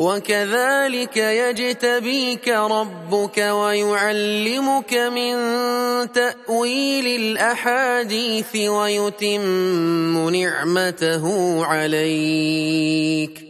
وكذلك يجتبيك ربك ويعلمك من تأويل الأحاديث ويتم نعمته عليك.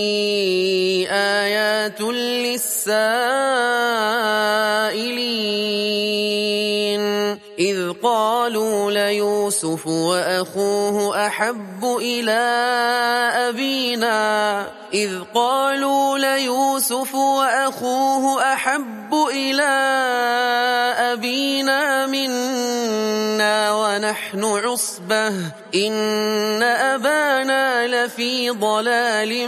آيات للسائلين. إذ قالوا ليوسف وأخوه أحب إلى أبينا. إذ قالوا ليوسف وأخوه أحب إلى أبينا منا ونحن عصبة. إن أبانا لفي ضلال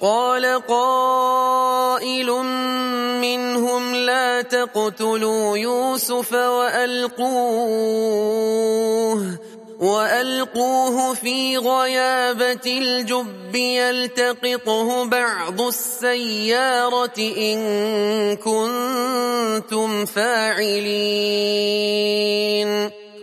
قال قائل منهم لا تقتلوا يوسف وألقوه وألقوه في غيابة الجب يلتقطه بعض السيارة إن كنتم فاعلين.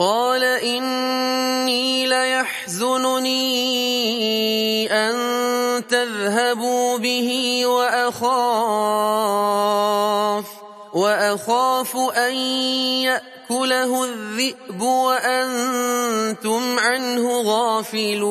قال إني ليحزنني أن تذهبوا به وأخاف وأخاف أن يأكله الذئب وأنتم عنه غافلون.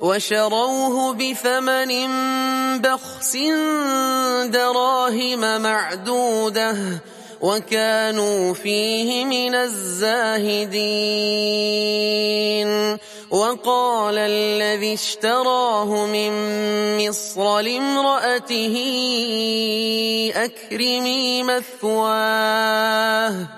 وشروه بثمن بخس دراهم معدودة وكانوا فيه من الزاهدين. وقال الذي اشتراه من مصر لامرأته أكرمي مثواه.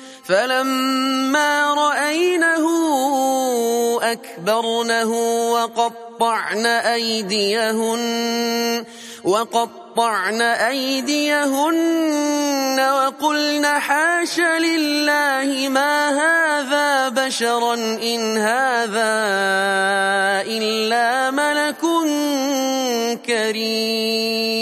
فلما رأينه أكبرنه وقطعن أيديهن وقطعن أيديهن وقلن حاش لله ما هذا بشرا إن هذا إلا ملك كريم.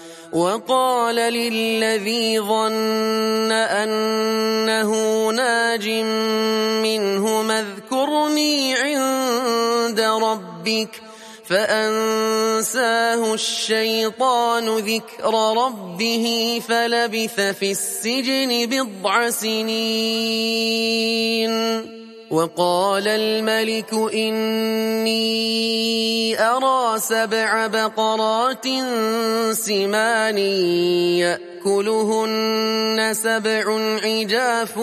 وقال للذي ظن أنه ناج منه اذكرني عند ربك فأنساه الشيطان ذكر ربه فلبث في السجن بضع سنين. وقال الملك إني أرى سبع بقرات سمان يأكلهن سبع عجاف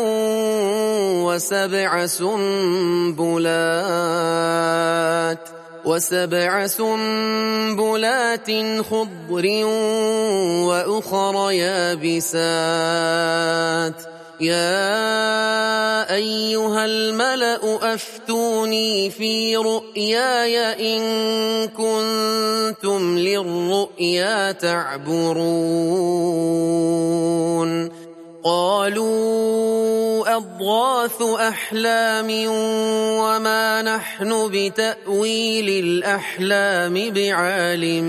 وسبع سنبلات وسبع سنبلات خضر وأخر يابسات يا أيها الملأ أفتوني في رؤياي إن كنتم للرؤيا تعبرون. قالوا أضغاث أحلام وما نحن بتأويل الأحلام بعالمين.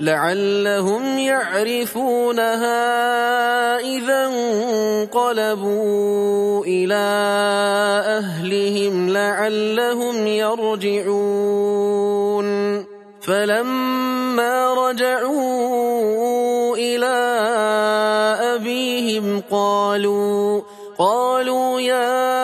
لعلهم يعرفونها إذا انقلبوا إلى أهلهم لعلهم يرجعون فلما رجعوا إلى أبيهم قالوا قالوا يا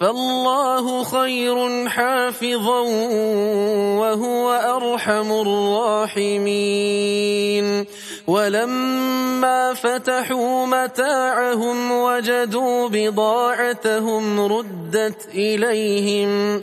فالله خير حافظا وهو أرحم الراحمين. ولما فتحوا متاعهم وجدوا بضاعتهم ردت إليهم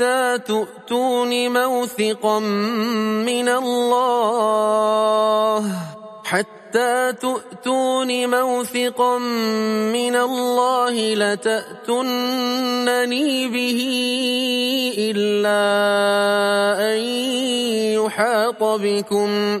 حتى تؤتون موثقا من الله؟ حتى تؤتون موثقا من الله لتأتنني به إلا أن يحاط بكم.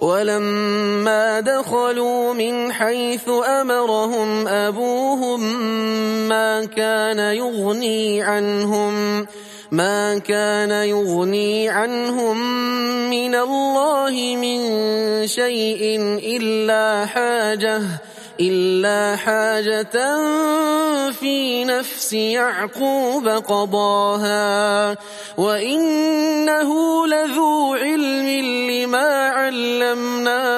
ولما دخلوا من حيث أمرهم أبوهم ما كان يغني عنهم ما كان يغني عنهم من الله من شيء إلا حاجة إلا حاجة في نفس يعقوب قضاها وإنه لذو علم لما علمناه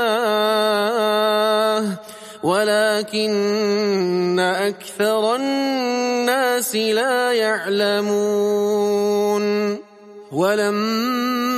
ولكن أكثر الناس لا يعلمون. ولما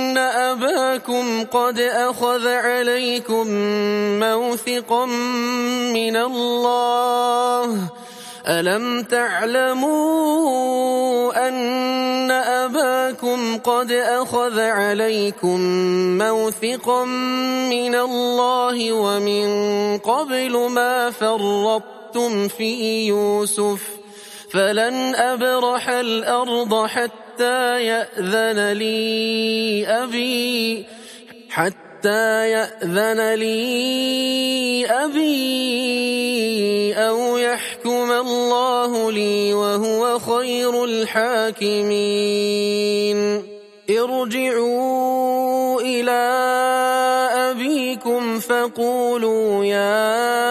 أباكم قد أخذ عليكم موثقا من الله. ألم تعلموا أن أباكم قد أخذ عليكم موثقا من الله ومن قبل ما فرطتم في يوسف؟ فلن أبرح الأرض حتى يأذن لي أبي حتى حتى يأذن لي أبي أو يحكم الله لي وهو خير الحاكمين. ارجعوا إلى أبيكم فقولوا يا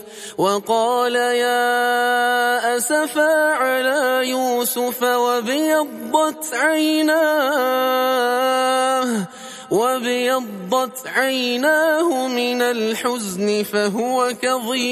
وقال يا أسفا على يوسف وابيضت عيناه وابيضت عيناه من الحزن فهو كظيم.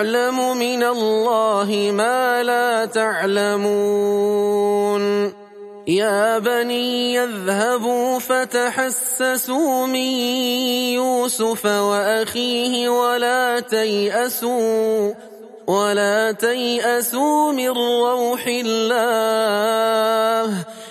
وأعلم من الله ما لا تعلمون. يا بني يذهبوا فتحسسوا من يوسف وأخيه ولا تيأسوا ولا تيأسوا من روح الله.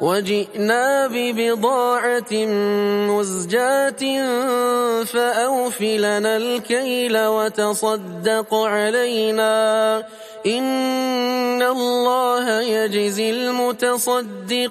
وجئنا ببضاعة مزجاة فأوف لنا الكيل وتصدق علينا. إن الله يجزي المتصدقين.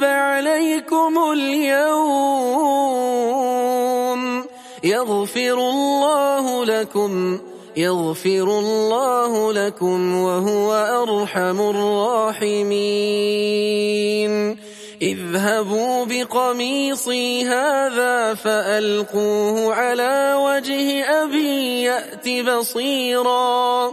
تثريب عليكم اليوم. يغفر الله لكم يغفر الله لكم وهو أرحم الراحمين. اذهبوا بقميصي هذا فألقوه على وجه أبي يأت بصيرا.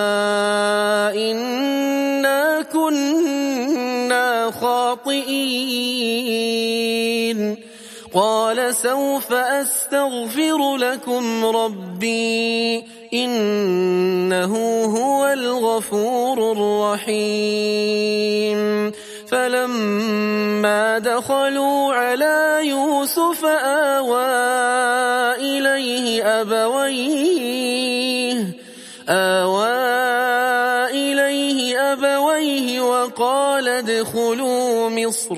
قال سوف أستغفر لكم ربي إنه هو الغفور الرحيم. فلما دخلوا على يوسف آوى إليه أبويه آوى إليه أبويه وقال ادخلوا مصر.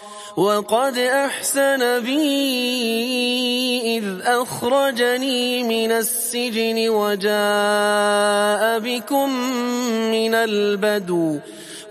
وقد أحسن بي إذ أخرجني من السجن وجاء بكم من البدو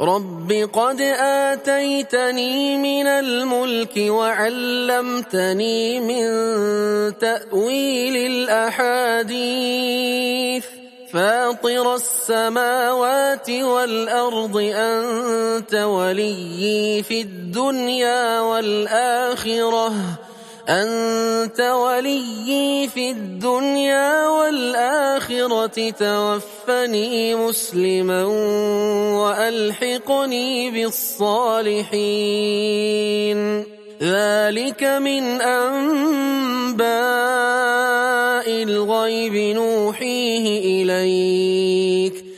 رب قد آتيتني من الملك وعلمتني من تأويل الأحاديث فاطر السماوات والأرض أنت وليي في الدنيا والآخرة أنت وليي في الدنيا والآخرة توفني مسلما وألحقني بالصالحين. ذلك من أنباء الغيب نوحيه إليك.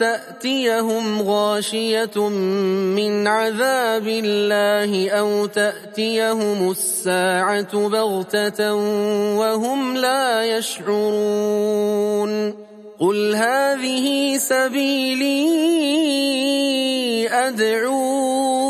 تأتيهم غاشية من عذاب الله أو تأتيهم الساعة بغتة وهم لا يشعرون قل هذه سبيلي أدعو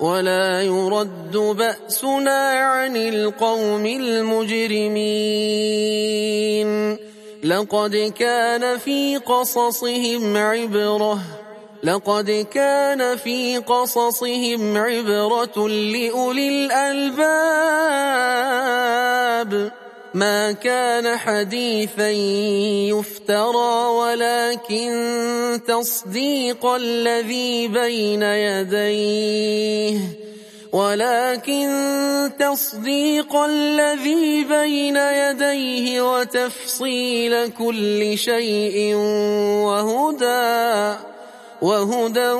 ولا يرد بأسنا عن القوم المجرمين. لقد كان في قصصهم عبرة لقد كان في قصصهم عبرة لأولي الألباب. ما كان حديثا يفترى ولكن تصديق الذي بين يديه ولكن تصديق الذي بين يديه وتفصيل كل شيء وهدى وهدى